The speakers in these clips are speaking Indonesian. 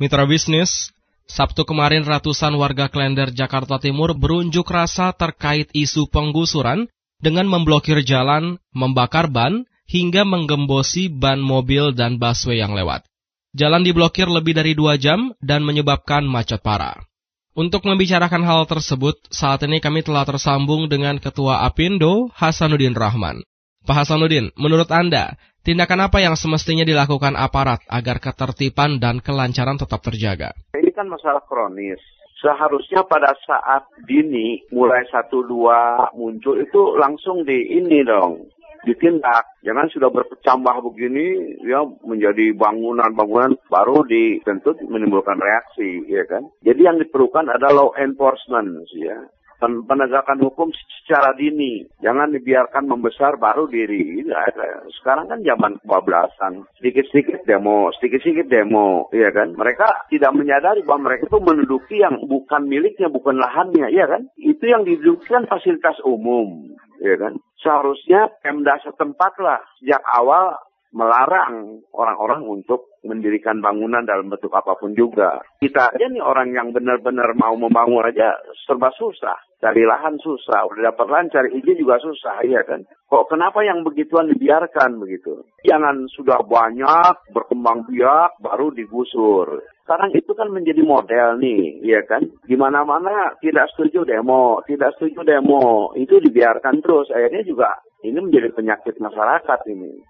Mitra bisnis, Sabtu kemarin ratusan warga Klender Jakarta Timur berunjuk rasa terkait isu penggusuran dengan memblokir jalan, membakar ban, hingga menggembosi ban mobil dan busway yang lewat. Jalan diblokir lebih dari dua jam dan menyebabkan macet parah. Untuk membicarakan hal tersebut, saat ini kami telah tersambung dengan Ketua Apindo, Hasanuddin Rahman. Pak Hasanuddin, menurut Anda, Tindakan apa yang semestinya dilakukan aparat agar ketertiban dan kelancaran tetap terjaga? Ini kan masalah kronis. Seharusnya pada saat dini mulai satu dua muncul itu langsung di ini dong ditindak. Jangan sudah berkecambah begini ya menjadi bangunan-bangunan baru dituntut menimbulkan reaksi ya kan. Jadi yang diperlukan adalah law enforcement ya penegakan hukum secara dini. Jangan dibiarkan membesar baru diri. Sekarang kan zaman kebablasan. Sedikit-sedikit demo, sedikit-sedikit demo, iya kan? Mereka tidak menyadari bahwa mereka itu menduduki yang bukan miliknya, bukan lahannya, iya kan? Itu yang didudukan fasilitas umum, iya kan? Seharusnya Pemda setempat lah sejak awal melarang orang-orang untuk mendirikan bangunan dalam bentuk apa pun juga. Kita aja nih orang yang benar-benar mau membangun aja serba susah. Cari lahan susah, udah dapat lahan cari izin juga susah, iya kan? Kok kenapa yang begituan dibiarkan begitu? Jangan sudah banyak berkembang biak baru digusur. Sekarang itu kan menjadi model nih, iya kan? Gimana-mana tidak setuju demo, tidak setuju demo, itu dibiarkan terus. Akhirnya juga ini menjadi penyakit masyarakat ini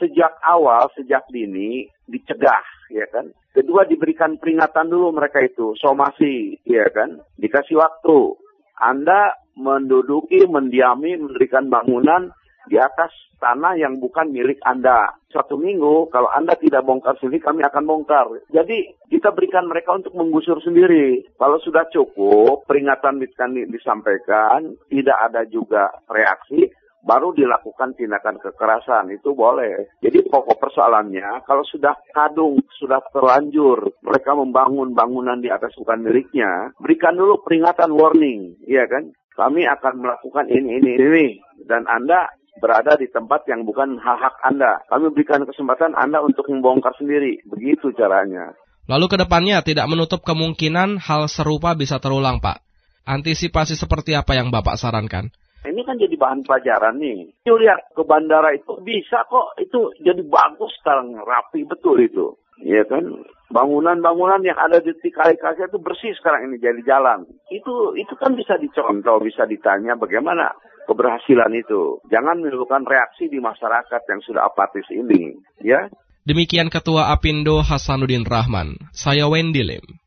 sejak awal, sejak dini dicegah, ya kan. Kedua diberikan peringatan dulu mereka itu, somasi, ya kan. Dikasih waktu. Anda menduduki, mendiami, mendirikan bangunan di atas tanah yang bukan milik Anda. Satu minggu, kalau Anda tidak bongkar sendiri, kami akan bongkar. Jadi, kita berikan mereka untuk menggusur sendiri. Kalau sudah cukup, peringatan disampaikan, tidak ada juga reaksi, baru dilakukan tindakan kekerasan itu boleh. Jadi pokok persoalannya kalau sudah kadung, sudah terlanjur mereka membangun bangunan di atas bukan miliknya, berikan dulu peringatan warning, iya kan? Kami akan melakukan ini ini ini dan Anda berada di tempat yang bukan hak-hak Anda. Kami berikan kesempatan Anda untuk membongkar sendiri. Begitu caranya. Lalu ke depannya tidak menutup kemungkinan hal serupa bisa terulang, Pak. Antisipasi seperti apa yang Bapak sarankan? Ini kan jadi bahan pelajaran nih. Yuk lihat ke bandara itu bisa kok itu jadi bagus sekarang rapi betul itu. Iya kan? Bangunan-bangunan yang ada di kali kali itu bersih sekarang ini jadi jalan. Itu itu kan bisa dicontoh, bisa ditanya bagaimana keberhasilan itu. Jangan menimbulkan reaksi di masyarakat yang sudah apatis ini, ya. Demikian Ketua Apindo Hasanuddin Rahman. Saya Wendy Lim.